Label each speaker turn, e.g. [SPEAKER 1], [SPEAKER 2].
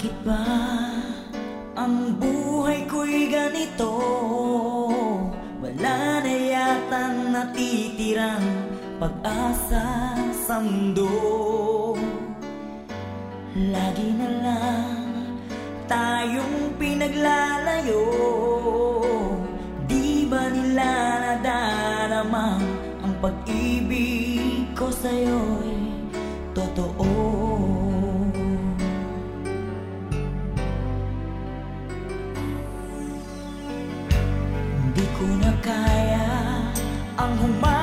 [SPEAKER 1] Bakit ba ang buhay ko'y ganito? Wala na yatang natitirang pag-asa sa mundo Lagi na lang tayong pinaglalayo Di ba nila nadarama ang pag-ibig ko sa'yo? Hùng